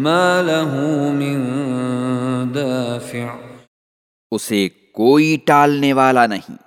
ما له من دافع۔ اسے کوئی ٹالنے والا نہیں۔